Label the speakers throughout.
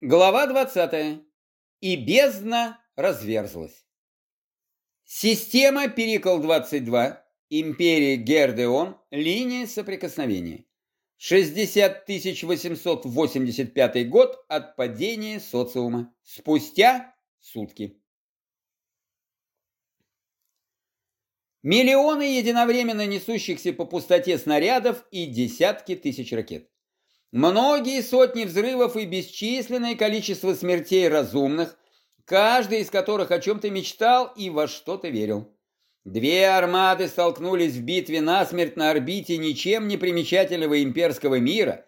Speaker 1: Глава 20. И бездна разверзлась. Система Перикл-22, империя Гердеон, линия соприкосновения. 60 885 год от падения социума. Спустя сутки. Миллионы единовременно несущихся по пустоте снарядов и десятки тысяч ракет. Многие сотни взрывов и бесчисленное количество смертей разумных, каждый из которых о чем-то мечтал и во что-то верил. Две армады столкнулись в битве насмерть на орбите ничем не примечательного имперского мира,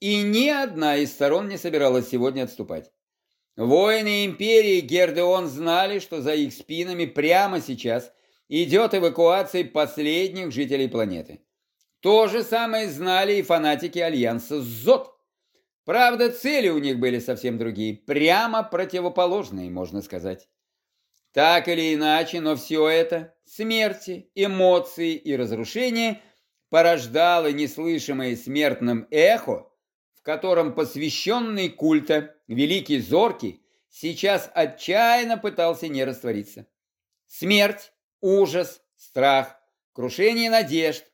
Speaker 1: и ни одна из сторон не собиралась сегодня отступать. Воины империи Гердеон знали, что за их спинами прямо сейчас идет эвакуация последних жителей планеты. То же самое знали и фанатики Альянса ЗОТ. Правда, цели у них были совсем другие, прямо противоположные, можно сказать. Так или иначе, но все это, смерти, эмоции и разрушения, порождало неслышимое смертным эхо, в котором посвященный культа Великий Зоркий сейчас отчаянно пытался не раствориться. Смерть, ужас, страх, крушение надежд,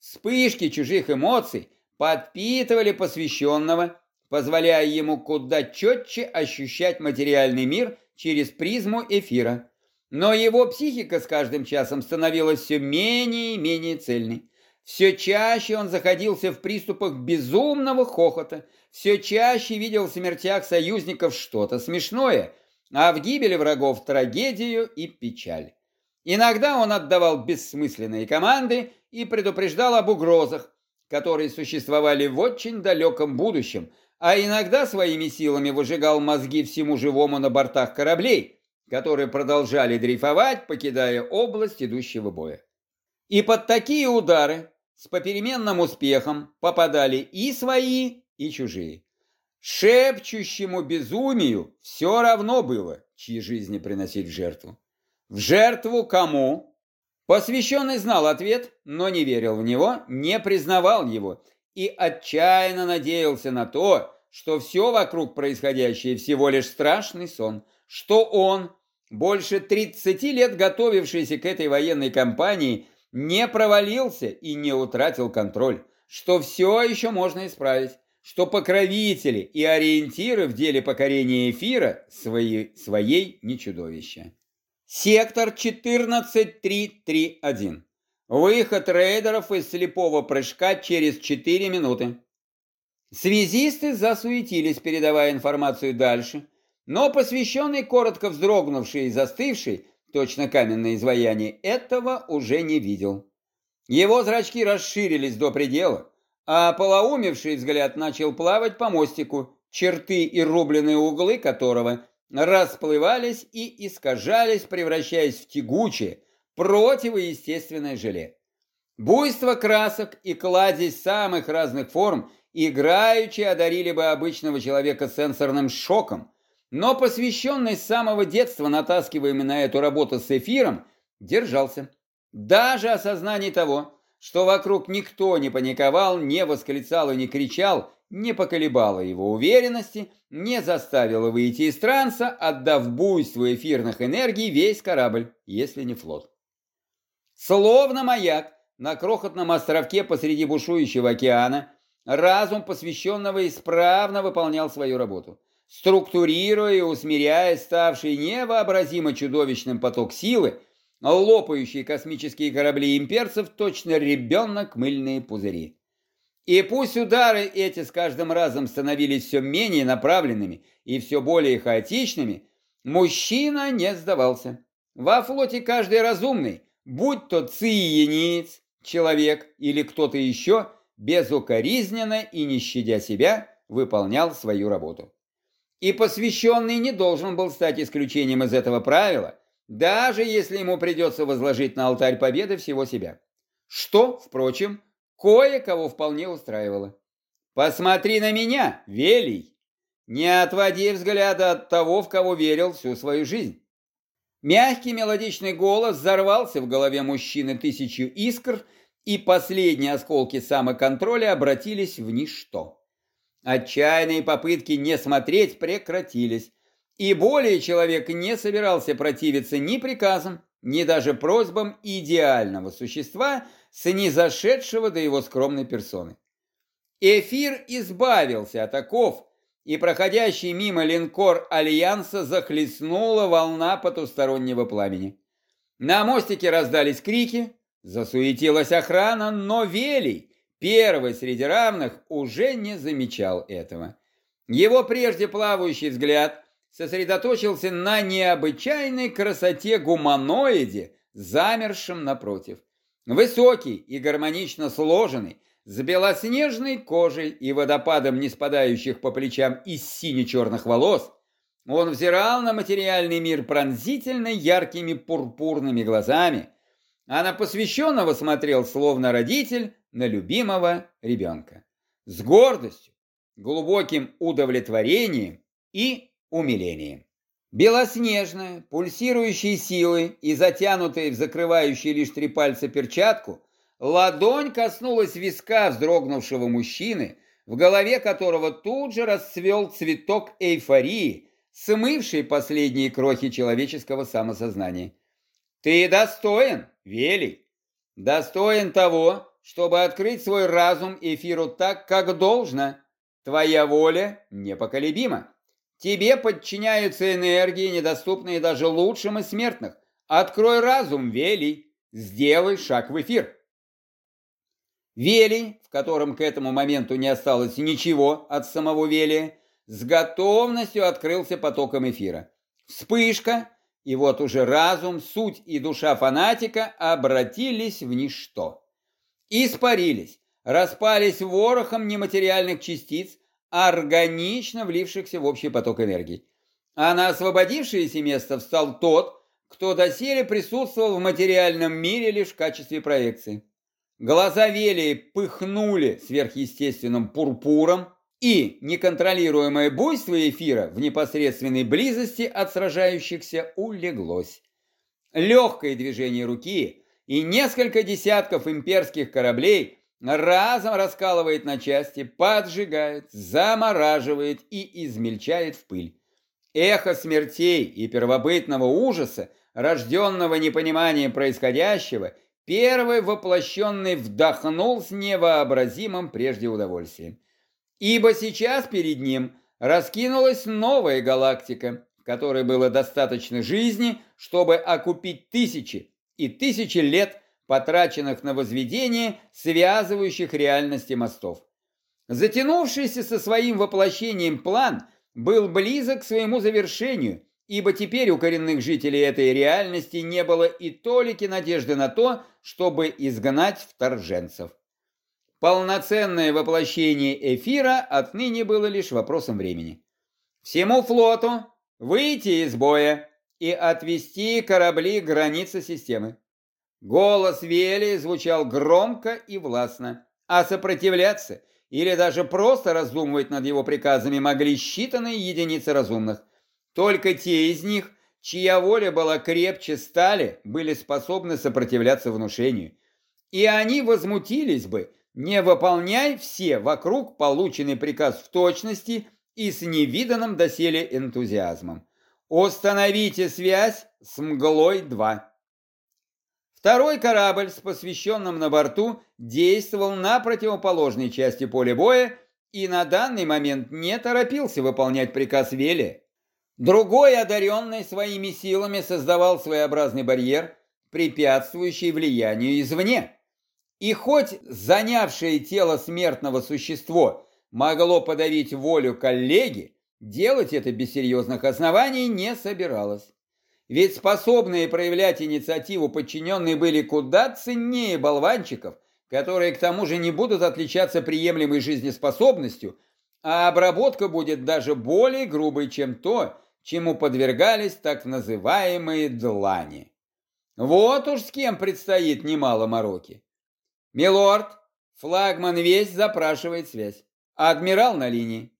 Speaker 1: Вспышки чужих эмоций подпитывали посвященного, позволяя ему куда четче ощущать материальный мир через призму эфира. Но его психика с каждым часом становилась все менее и менее цельной. Все чаще он заходился в приступах безумного хохота, все чаще видел в смертях союзников что-то смешное, а в гибели врагов трагедию и печаль. Иногда он отдавал бессмысленные команды и предупреждал об угрозах, которые существовали в очень далеком будущем, а иногда своими силами выжигал мозги всему живому на бортах кораблей, которые продолжали дрейфовать, покидая область идущего боя. И под такие удары с попеременным успехом попадали и свои, и чужие. Шепчущему безумию все равно было, чьи жизни приносить в жертву. В жертву кому? Посвященный знал ответ, но не верил в него, не признавал его и отчаянно надеялся на то, что все вокруг происходящее всего лишь страшный сон, что он, больше 30 лет готовившийся к этой военной кампании, не провалился и не утратил контроль, что все еще можно исправить, что покровители и ориентиры в деле покорения эфира своей, своей не чудовища. Сектор 14331. Выход рейдеров из слепого прыжка через 4 минуты. Связисты засуетились, передавая информацию дальше, но посвященный, коротко вздрогнувший и застывший, точно каменное изваяние, этого уже не видел. Его зрачки расширились до предела, а полоумевший взгляд начал плавать по мостику, черты и рубленые углы которого расплывались и искажались, превращаясь в тягучее, противоестественное желе. Буйство красок и кладезь самых разных форм играючи одарили бы обычного человека сенсорным шоком, но посвященный с самого детства натаскиваемый на эту работу с эфиром, держался. Даже осознание того, что вокруг никто не паниковал, не восклицал и не кричал, не поколебала его уверенности, не заставила выйти из транса, отдав буйству эфирных энергий весь корабль, если не флот. Словно маяк на крохотном островке посреди бушующего океана, разум посвященного исправно выполнял свою работу, структурируя и усмиряя ставший невообразимо чудовищным поток силы, лопающие космические корабли имперцев точно ребенок мыльные пузыри. И пусть удары эти с каждым разом становились все менее направленными и все более хаотичными, мужчина не сдавался. Во флоте каждый разумный, будь то циениец, человек или кто-то еще, безукоризненно и не щадя себя, выполнял свою работу. И посвященный не должен был стать исключением из этого правила, даже если ему придется возложить на алтарь победы всего себя. Что, впрочем, кое-кого вполне устраивало. «Посмотри на меня, Велий! Не отводи взгляда от того, в кого верил всю свою жизнь!» Мягкий мелодичный голос взорвался в голове мужчины тысячу искр, и последние осколки самоконтроля обратились в ничто. Отчаянные попытки не смотреть прекратились, и более человек не собирался противиться ни приказам, ни даже просьбам идеального существа, снизошедшего до его скромной персоны. Эфир избавился от оков, и проходящий мимо линкор Альянса захлестнула волна потустороннего пламени. На мостике раздались крики, засуетилась охрана, но Велий, первый среди равных, уже не замечал этого. Его прежде плавающий взгляд сосредоточился на необычайной красоте гуманоиде, замершем напротив. Высокий и гармонично сложенный, с белоснежной кожей и водопадом не спадающих по плечам из сине-черных волос, он взирал на материальный мир пронзительно яркими пурпурными глазами, а на посвященного смотрел словно родитель на любимого ребенка. С гордостью, глубоким удовлетворением и умилением. Белоснежная, пульсирующая силой и затянутая в закрывающие лишь три пальца перчатку, ладонь коснулась виска вздрогнувшего мужчины, в голове которого тут же расцвел цветок эйфории, смывший последние крохи человеческого самосознания. Ты достоин, Велий, достоин того, чтобы открыть свой разум эфиру так, как должно. Твоя воля непоколебима. Тебе подчиняются энергии, недоступные даже лучшим из смертных. Открой разум, Велий, сделай шаг в эфир. Велий, в котором к этому моменту не осталось ничего от самого Велия, с готовностью открылся потоком эфира. Вспышка, и вот уже разум, суть и душа фанатика обратились в ничто. Испарились, распались ворохом нематериальных частиц, органично влившихся в общий поток энергии. А на освободившееся место встал тот, кто доселе присутствовал в материальном мире лишь в качестве проекции. Глаза Велии пыхнули сверхъестественным пурпуром, и неконтролируемое буйство эфира в непосредственной близости от сражающихся улеглось. Легкое движение руки и несколько десятков имперских кораблей разом раскалывает на части, поджигает, замораживает и измельчает в пыль. Эхо смертей и первобытного ужаса, рожденного непониманием происходящего, первый воплощенный вдохнул с невообразимым прежде удовольствием. Ибо сейчас перед ним раскинулась новая галактика, которой было достаточно жизни, чтобы окупить тысячи и тысячи лет, потраченных на возведение связывающих реальности мостов. Затянувшийся со своим воплощением план был близок к своему завершению, ибо теперь у коренных жителей этой реальности не было и толики надежды на то, чтобы изгнать вторженцев. Полноценное воплощение эфира отныне было лишь вопросом времени. Всему флоту выйти из боя и отвести корабли к границе системы. Голос Вели звучал громко и властно, а сопротивляться или даже просто раздумывать над его приказами могли считанные единицы разумных. Только те из них, чья воля была крепче стали, были способны сопротивляться внушению. И они возмутились бы, не выполняй все вокруг полученный приказ в точности и с невиданным доселе энтузиазмом. Установите связь с Мглой-2. Второй корабль с посвященным на борту действовал на противоположной части поля боя и на данный момент не торопился выполнять приказ Вели. Другой, одаренный своими силами, создавал своеобразный барьер, препятствующий влиянию извне. И хоть занявшее тело смертного существо могло подавить волю коллеги, делать это без серьезных оснований не собиралось. Ведь способные проявлять инициативу подчиненные были куда ценнее болванчиков, которые к тому же не будут отличаться приемлемой жизнеспособностью, а обработка будет даже более грубой, чем то, чему подвергались так называемые длани. Вот уж с кем предстоит немало мороки. «Милорд, флагман весь запрашивает связь. Адмирал на линии».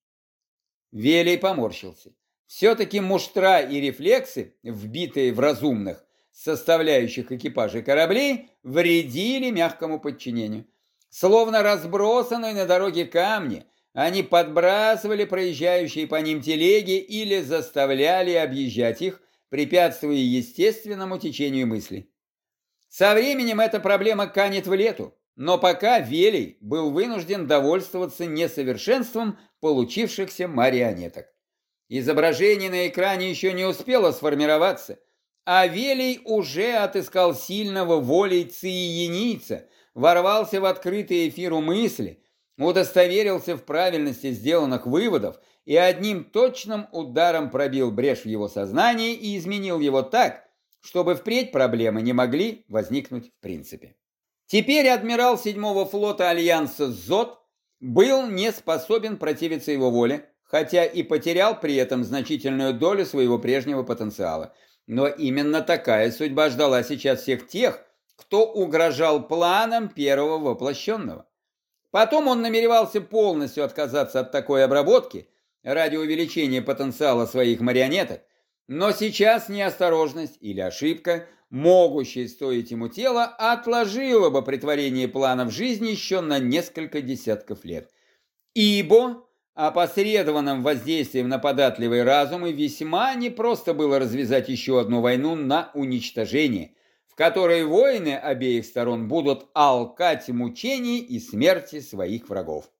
Speaker 1: Велий поморщился. Все-таки муштра и рефлексы, вбитые в разумных, составляющих экипажей кораблей, вредили мягкому подчинению. Словно разбросанные на дороге камни, они подбрасывали проезжающие по ним телеги или заставляли объезжать их, препятствуя естественному течению мысли. Со временем эта проблема канет в лету, но пока Велий был вынужден довольствоваться несовершенством получившихся марионеток. Изображение на экране еще не успело сформироваться, а Велий уже отыскал сильного волей циенийца, ворвался в открытый эфиру мысли, удостоверился в правильности сделанных выводов и одним точным ударом пробил брешь в его сознании и изменил его так, чтобы впредь проблемы не могли возникнуть в принципе. Теперь адмирал седьмого флота Альянса Зод был не способен противиться его воле, хотя и потерял при этом значительную долю своего прежнего потенциала. Но именно такая судьба ждала сейчас всех тех, кто угрожал планам первого воплощенного. Потом он намеревался полностью отказаться от такой обработки ради увеличения потенциала своих марионеток, но сейчас неосторожность или ошибка, могущая стоить ему тела, отложила бы притворение планов жизни еще на несколько десятков лет. Ибо опосредованным воздействием на податливый разум и весьма непросто было развязать еще одну войну на уничтожение – которой воины обеих сторон будут алкать мучений и смерти своих врагов.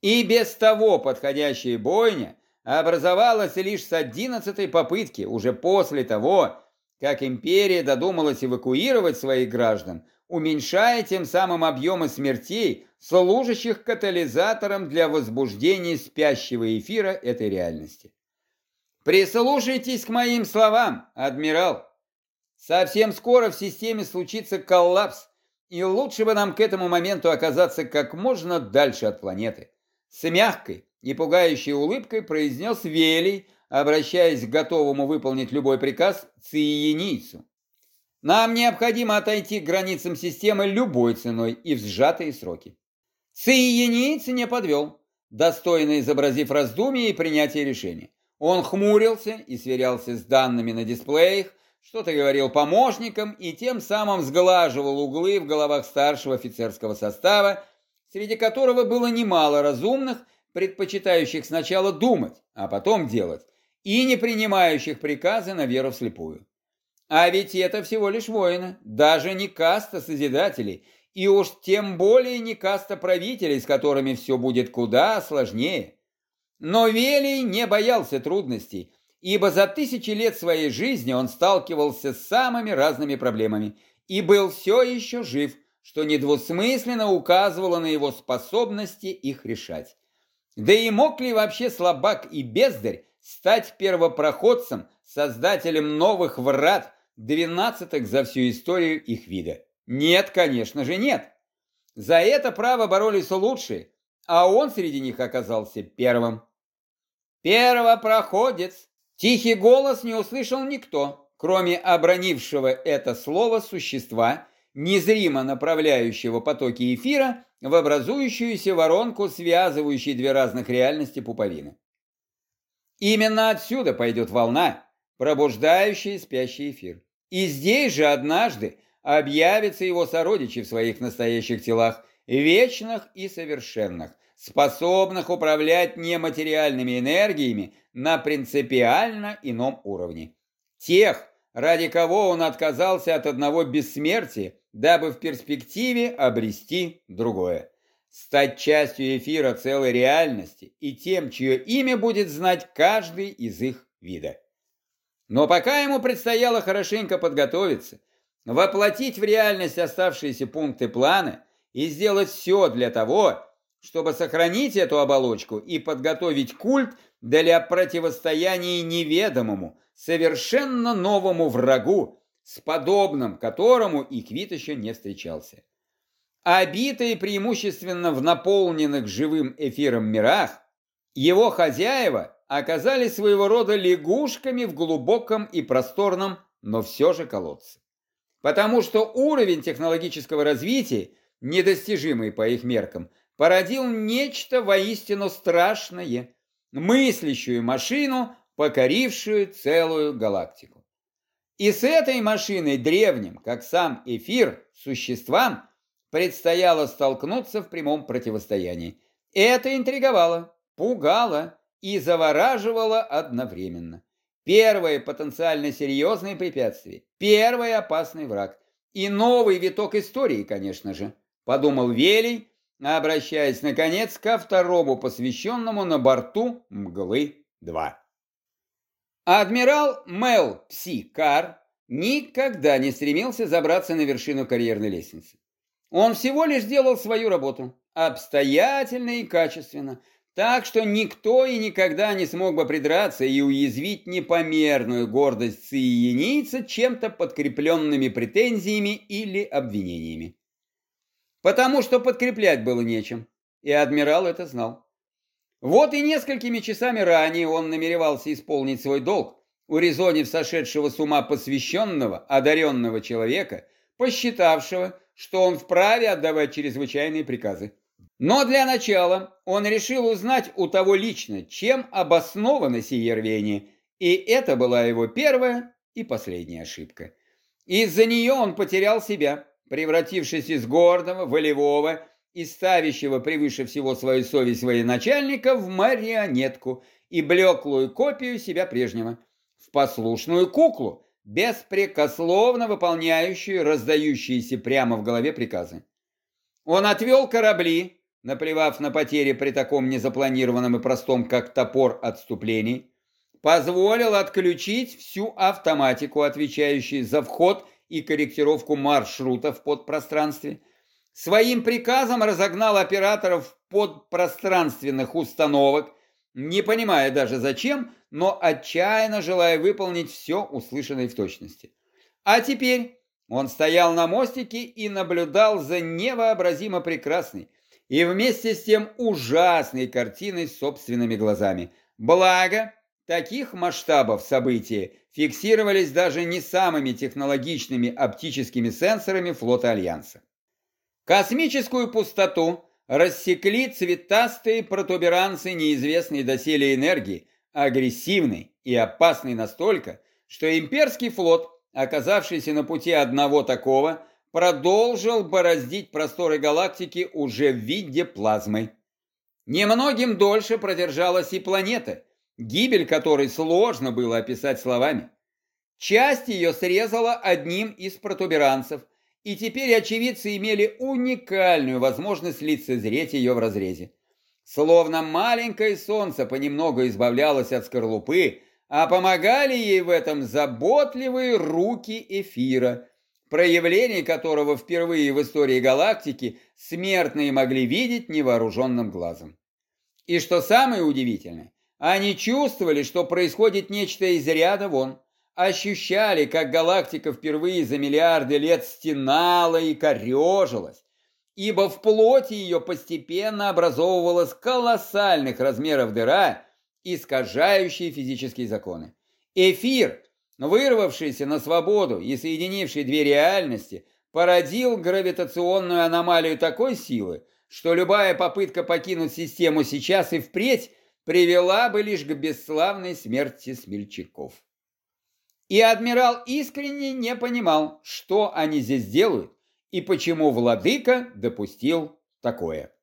Speaker 1: И без того подходящая бойня образовалась лишь с одиннадцатой попытки, уже после того, как империя додумалась эвакуировать своих граждан, уменьшая тем самым объемы смертей, служащих катализатором для возбуждения спящего эфира этой реальности. Прислушайтесь к моим словам, адмирал. Совсем скоро в системе случится коллапс, и лучше бы нам к этому моменту оказаться как можно дальше от планеты. С мягкой и пугающей улыбкой произнес Велий, обращаясь к готовому выполнить любой приказ циенийцу. Нам необходимо отойти к границам системы любой ценой и в сжатые сроки. Циенийц не подвел, достойно изобразив раздумие и принятие решения. Он хмурился и сверялся с данными на дисплеях, что-то говорил помощникам и тем самым сглаживал углы в головах старшего офицерского состава, среди которого было немало разумных, предпочитающих сначала думать, а потом делать, и не принимающих приказы на веру вслепую. А ведь это всего лишь воины, даже не каста созидателей, и уж тем более не каста правителей, с которыми все будет куда сложнее. Но Велий не боялся трудностей, ибо за тысячи лет своей жизни он сталкивался с самыми разными проблемами и был все еще жив, что недвусмысленно указывало на его способности их решать. Да и мог ли вообще слабак и бездарь стать первопроходцем, создателем новых врат, двенадцатых за всю историю их вида? Нет, конечно же, нет. За это право боролись лучшие, а он среди них оказался первым. Первопроходец, Тихий голос не услышал никто, кроме обронившего это слово существа, незримо направляющего потоки эфира в образующуюся воронку, связывающую две разных реальности пуповины. Именно отсюда пойдет волна, пробуждающая спящий эфир. И здесь же однажды объявятся его сородичи в своих настоящих телах, вечных и совершенных, способных управлять нематериальными энергиями на принципиально ином уровне. Тех, ради кого он отказался от одного бессмертия, дабы в перспективе обрести другое. Стать частью эфира целой реальности и тем, чье имя будет знать каждый из их вида. Но пока ему предстояло хорошенько подготовиться, воплотить в реальность оставшиеся пункты плана и сделать все для того, чтобы сохранить эту оболочку и подготовить культ для противостояния неведомому, совершенно новому врагу, с подобным которому Иквит еще не встречался. Обитые преимущественно в наполненных живым эфиром мирах, его хозяева оказались своего рода лягушками в глубоком и просторном, но все же колодце. Потому что уровень технологического развития, недостижимый по их меркам, породил нечто воистину страшное, мыслящую машину, покорившую целую галактику. И с этой машиной древним, как сам эфир, существам предстояло столкнуться в прямом противостоянии. Это интриговало, пугало и завораживало одновременно. Первое потенциально серьезное препятствие, первый опасный враг. И новый виток истории, конечно же, подумал Велий, обращаясь, наконец, ко второму посвященному на борту «Мглы-2». Адмирал Мел Пси Кар никогда не стремился забраться на вершину карьерной лестницы. Он всего лишь делал свою работу, обстоятельно и качественно, так что никто и никогда не смог бы придраться и уязвить непомерную гордость циенийца чем-то подкрепленными претензиями или обвинениями. Потому что подкреплять было нечем, и адмирал это знал. Вот и несколькими часами ранее он намеревался исполнить свой долг, урезонив сошедшего с ума посвященного, одаренного человека, посчитавшего, что он вправе отдавать чрезвычайные приказы. Но для начала он решил узнать у того лично, чем обосновано сие рвение, и это была его первая и последняя ошибка. Из-за нее он потерял себя, превратившись из гордого, волевого и ставящего превыше всего свою совесть военачальника в марионетку и блеклую копию себя прежнего, в послушную куклу, беспрекословно выполняющую раздающиеся прямо в голове приказы. Он отвел корабли, наплевав на потери при таком незапланированном и простом, как топор отступлений, позволил отключить всю автоматику, отвечающую за вход и корректировку маршрута в подпространстве, своим приказом разогнал операторов подпространственных установок, не понимая даже зачем, но отчаянно желая выполнить все услышанное в точности. А теперь он стоял на мостике и наблюдал за невообразимо прекрасной, и вместе с тем ужасной картиной собственными глазами. Благо, таких масштабов события фиксировались даже не самыми технологичными оптическими сенсорами флота Альянса. Космическую пустоту рассекли цветастые протуберанцы неизвестной доселе энергии, агрессивной и опасной настолько, что имперский флот, оказавшийся на пути одного такого, продолжил бороздить просторы галактики уже в виде плазмы. Немногим дольше продержалась и планета, гибель которой сложно было описать словами. Часть ее срезала одним из протуберанцев, и теперь очевидцы имели уникальную возможность лицезреть ее в разрезе. Словно маленькое солнце понемногу избавлялось от скорлупы, а помогали ей в этом заботливые руки эфира, проявление которого впервые в истории галактики смертные могли видеть невооруженным глазом. И что самое удивительное, они чувствовали, что происходит нечто из ряда вон, ощущали, как галактика впервые за миллиарды лет стенала и корежилась, ибо в плоти ее постепенно образовывалась колоссальных размеров дыра, искажающая физические законы. Эфир – вырвавшийся на свободу и соединивший две реальности, породил гравитационную аномалию такой силы, что любая попытка покинуть систему сейчас и впредь привела бы лишь к бесславной смерти смельчаков. И адмирал искренне не понимал, что они здесь делают и почему владыка допустил такое.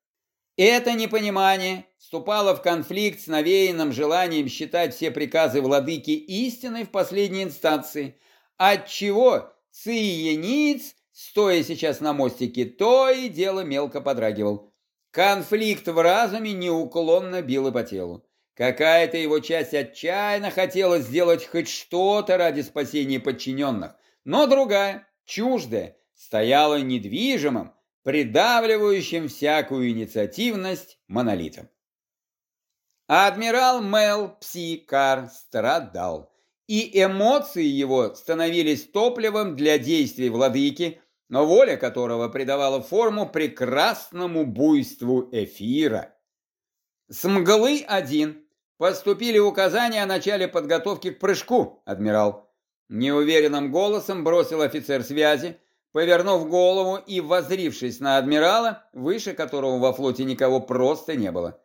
Speaker 1: Это непонимание вступало в конфликт с навеянным желанием считать все приказы владыки истиной в последней инстанции, отчего циениц, стоя сейчас на мостике, то и дело мелко подрагивал. Конфликт в разуме неуклонно бил и по телу. Какая-то его часть отчаянно хотела сделать хоть что-то ради спасения подчиненных, но другая, чуждая, стояла недвижимым, придавливающим всякую инициативность монолитом. Адмирал Мел Псикар страдал, и эмоции его становились топливом для действий владыки, но воля которого придавала форму прекрасному буйству эфира. С мглы один поступили указания о начале подготовки к прыжку, адмирал. Неуверенным голосом бросил офицер связи, повернув голову и возрившись на адмирала, выше которого во флоте никого просто не было.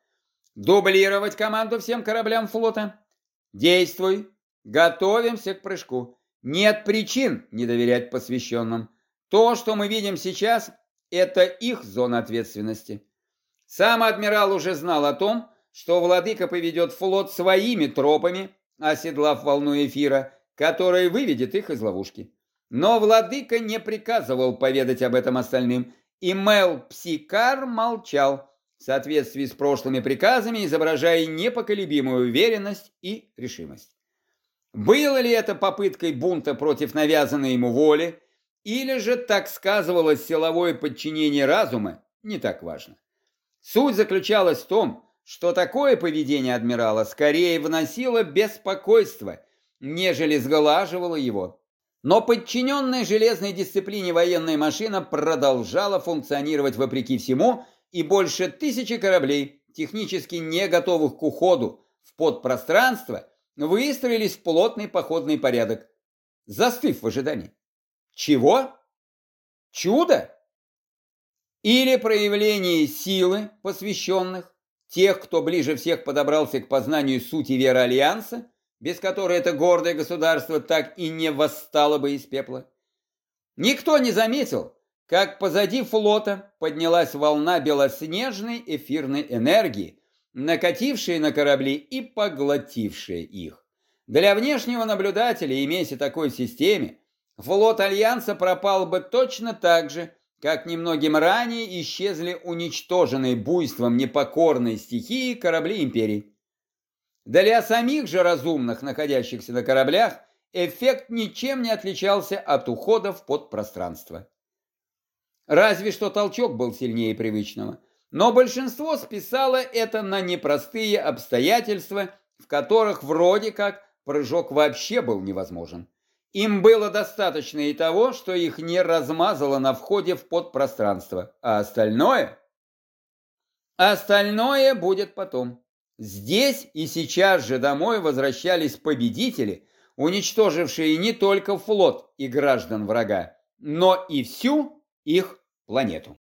Speaker 1: «Дублировать команду всем кораблям флота? Действуй! Готовимся к прыжку. Нет причин не доверять посвященным. То, что мы видим сейчас, это их зона ответственности. Сам адмирал уже знал о том, что владыка поведет флот своими тропами, оседлав волну эфира, которая выведет их из ловушки. Но владыка не приказывал поведать об этом остальным, и Мел Псикар молчал, в соответствии с прошлыми приказами, изображая непоколебимую уверенность и решимость. Было ли это попыткой бунта против навязанной ему воли, или же так сказывалось силовое подчинение разума, не так важно. Суть заключалась в том, что такое поведение адмирала скорее вносило беспокойство, нежели сглаживало его. Но подчиненная железной дисциплине военная машина продолжала функционировать вопреки всему, и больше тысячи кораблей, технически не готовых к уходу в подпространство, выстроились в плотный походный порядок, застыв в ожидании. Чего? Чудо? Или проявление силы посвященных, тех, кто ближе всех подобрался к познанию сути веры Альянса, без которой это гордое государство так и не восстало бы из пепла. Никто не заметил, как позади флота поднялась волна белоснежной эфирной энергии, накатившая на корабли и поглотившая их. Для внешнего наблюдателя, имеясь в такой системе, флот Альянса пропал бы точно так же, как немногим ранее исчезли уничтоженные буйством непокорной стихии корабли Империи. Для самих же разумных, находящихся на кораблях, эффект ничем не отличался от ухода в подпространство. Разве что толчок был сильнее привычного. Но большинство списало это на непростые обстоятельства, в которых вроде как прыжок вообще был невозможен. Им было достаточно и того, что их не размазало на входе в подпространство, а остальное... Остальное будет потом. Здесь и сейчас же домой возвращались победители, уничтожившие не только флот и граждан врага, но и всю их планету.